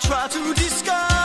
try to disguise.